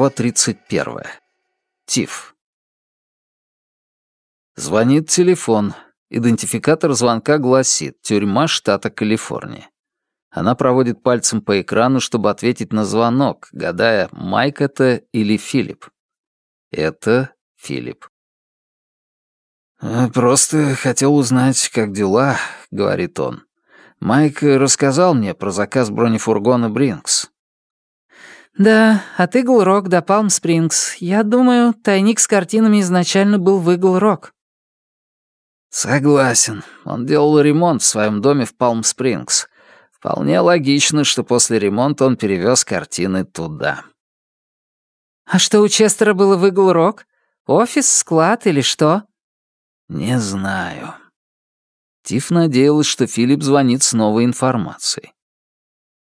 Глава 31. Тиф. Звонит телефон. Идентификатор звонка гласит «Тюрьма штата Калифорния». Она проводит пальцем по экрану, чтобы ответить на звонок, гадая, Майк это или Филипп. Это Филипп. «Просто хотел узнать, как дела», — говорит он. «Майк рассказал мне про заказ бронефургона «Бринкс». «Да, от Игл Рок до Палм Спрингс. Я думаю, тайник с картинами изначально был в Игл Рок». «Согласен. Он делал ремонт в своем доме в Палм Спрингс. Вполне логично, что после ремонта он перевез картины туда». «А что у Честера было в Игл Рок? Офис, склад или что?» «Не знаю». Тиф надеялась, что Филипп звонит с новой информацией.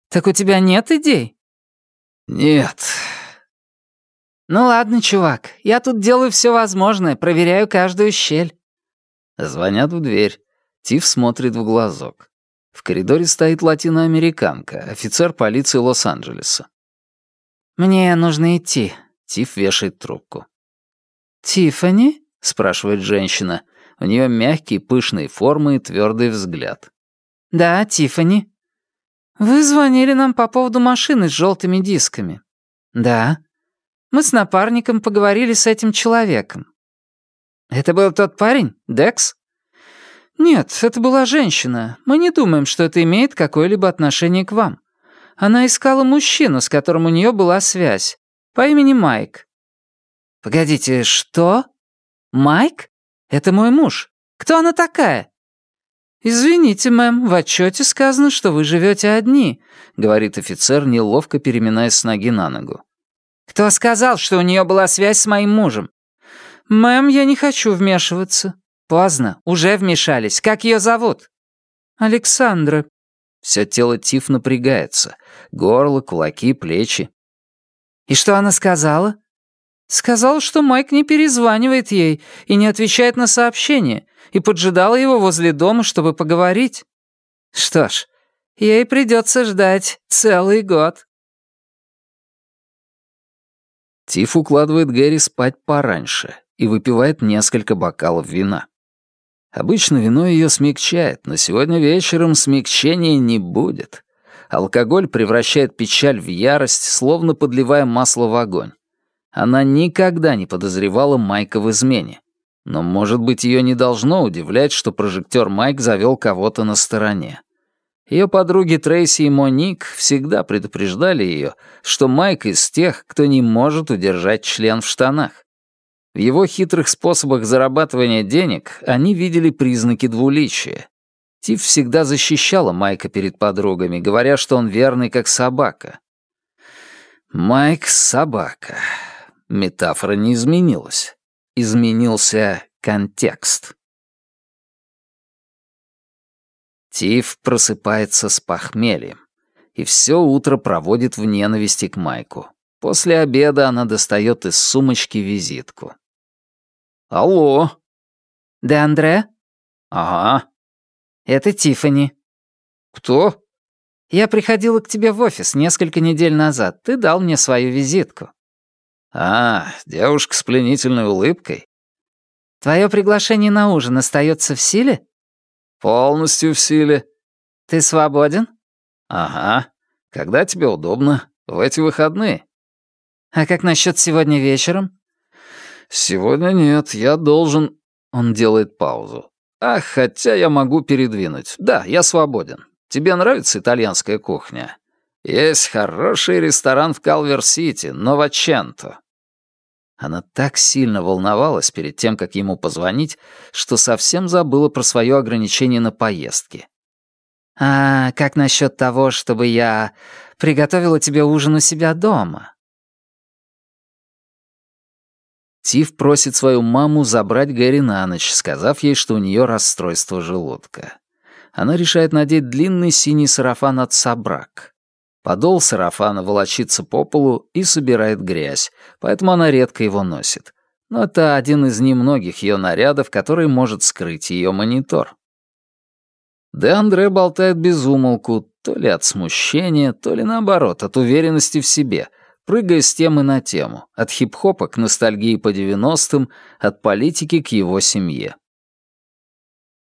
«Так у тебя нет идей?» «Нет». «Ну ладно, чувак, я тут делаю все возможное, проверяю каждую щель». Звонят в дверь. Тиф смотрит в глазок. В коридоре стоит латиноамериканка, офицер полиции Лос-Анджелеса. «Мне нужно идти». Тиф вешает трубку. «Тиффани?» — спрашивает женщина. У нее мягкие, пышные формы и твердый взгляд. «Да, Тиффани». «Вы звонили нам по поводу машины с желтыми дисками». «Да». «Мы с напарником поговорили с этим человеком». «Это был тот парень, Декс?» «Нет, это была женщина. Мы не думаем, что это имеет какое-либо отношение к вам. Она искала мужчину, с которым у нее была связь, по имени Майк». «Погодите, что? Майк? Это мой муж. Кто она такая?» «Извините, мэм, в отчете сказано, что вы живете одни», — говорит офицер, неловко переминаясь с ноги на ногу. «Кто сказал, что у нее была связь с моим мужем?» «Мэм, я не хочу вмешиваться». «Поздно, уже вмешались. Как ее зовут?» «Александра». Все тело Тиф напрягается. Горло, кулаки, плечи. «И что она сказала?» «Сказала, что Майк не перезванивает ей и не отвечает на сообщения, и поджидала его возле дома, чтобы поговорить. Что ж, ей придется ждать целый год». Тиф укладывает Гэри спать пораньше и выпивает несколько бокалов вина. Обычно вино ее смягчает, но сегодня вечером смягчения не будет. Алкоголь превращает печаль в ярость, словно подливая масло в огонь. Она никогда не подозревала Майка в измене. Но, может быть, ее не должно удивлять, что прожектор Майк завел кого-то на стороне. Ее подруги Трейси и Моник всегда предупреждали ее, что Майк из тех, кто не может удержать член в штанах. В его хитрых способах зарабатывания денег они видели признаки двуличия. Тиф всегда защищала Майка перед подругами, говоря, что он верный как собака. Майк — собака. Метафора не изменилась. Изменился контекст. Тиф просыпается с похмельем и все утро проводит в ненависти к Майку. После обеда она достает из сумочки визитку. «Алло». «Де Андре?» «Ага». «Это Тиффани». «Кто?» «Я приходила к тебе в офис несколько недель назад. Ты дал мне свою визитку». «А, девушка с пленительной улыбкой?» «Твое приглашение на ужин остается в силе?» «Полностью в силе». «Ты свободен?» «Ага. Когда тебе удобно? В эти выходные». «А как насчет сегодня вечером?» «Сегодня нет, я должен...» Он делает паузу. «Ах, хотя я могу передвинуть. Да, я свободен. Тебе нравится итальянская кухня? Есть хороший ресторан в Калвер-Сити, Новеченто. Она так сильно волновалась перед тем, как ему позвонить, что совсем забыла про свое ограничение на поездки. «А как насчет того, чтобы я приготовила тебе ужин у себя дома?» Тиф просит свою маму забрать Гэри на ночь, сказав ей, что у нее расстройство желудка. Она решает надеть длинный синий сарафан от Сабрак. Подол сарафана волочится по полу и собирает грязь, поэтому она редко его носит. Но это один из немногих ее нарядов, который может скрыть ее монитор. Де Андре болтает без умолку, то ли от смущения, то ли наоборот, от уверенности в себе, прыгая с темы на тему, от хип-хопа к ностальгии по 90-м, от политики к его семье.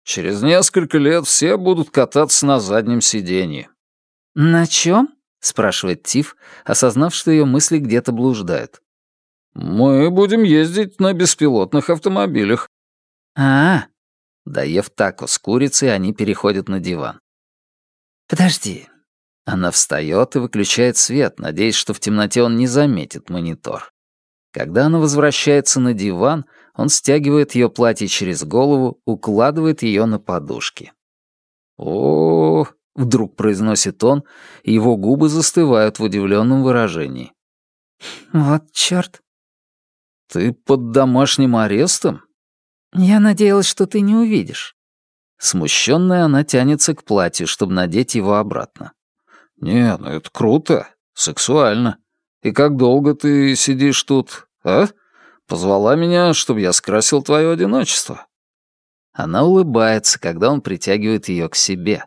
«Через несколько лет все будут кататься на заднем сиденье». «На чем?» — спрашивает Тиф, осознав, что ее мысли где-то блуждают. «Мы будем ездить на беспилотных автомобилях». «А, Доев тако с курицей, они переходят на диван. подожди. Она встает и выключает свет, надеясь, что в темноте он не заметит монитор. Когда она возвращается на диван, он стягивает ее платье через голову, укладывает ее на подушки. о, вдруг произносит он, и его губы застывают в удивленном выражении. «Вот чёрт». «Ты под домашним арестом?» «Я надеялась, что ты не увидишь». Смущенная, она тянется к платью, чтобы надеть его обратно. «Не, ну это круто, сексуально. И как долго ты сидишь тут, а? Позвала меня, чтобы я скрасил твое одиночество». Она улыбается, когда он притягивает ее к себе.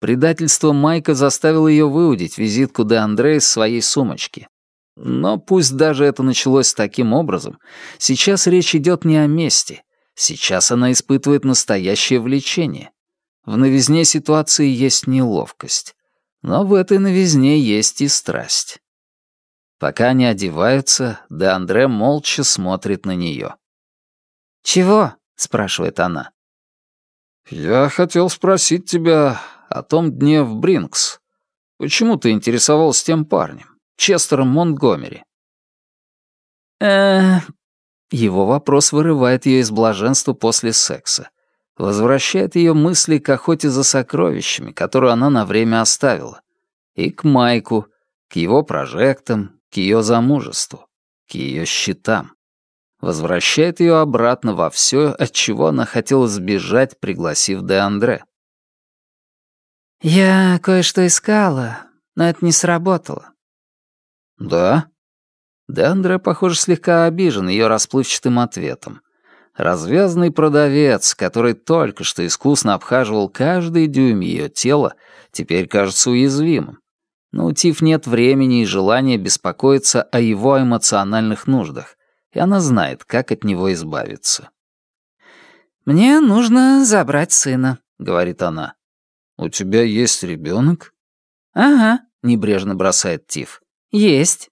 Предательство Майка заставило ее выудить визитку де Андре из своей сумочки. Но пусть даже это началось таким образом, сейчас речь идет не о мести, Сейчас она испытывает настоящее влечение. В новизне ситуации есть неловкость. Но в этой новизне есть и страсть. Пока они одеваются, Де Андре молча смотрит на нее. «Чего?» — спрашивает она. «Я хотел спросить тебя о том дне в Бринкс. Почему ты интересовался тем парнем, Честером Монтгомери?» «Э, его вопрос вырывает ее из блаженства после секса, возвращает ее мысли к охоте за сокровищами, которую она на время оставила, и к Майку, к его прожектам, к ее замужеству, к ее счетам. Возвращает ее обратно во все, от чего она хотела сбежать, пригласив Де Андре. «Я кое-что искала, но это не сработало». «Да?» Де похоже, слегка обижен ее расплывчатым ответом. Развязанный продавец, который только что искусно обхаживал каждый дюйм ее тела, теперь кажется уязвимым. Но у Тиф нет времени и желания беспокоиться о его эмоциональных нуждах, и она знает, как от него избавиться. «Мне нужно забрать сына», — говорит она. «У тебя есть ребенок? «Ага», — небрежно бросает Тиф. «Есть».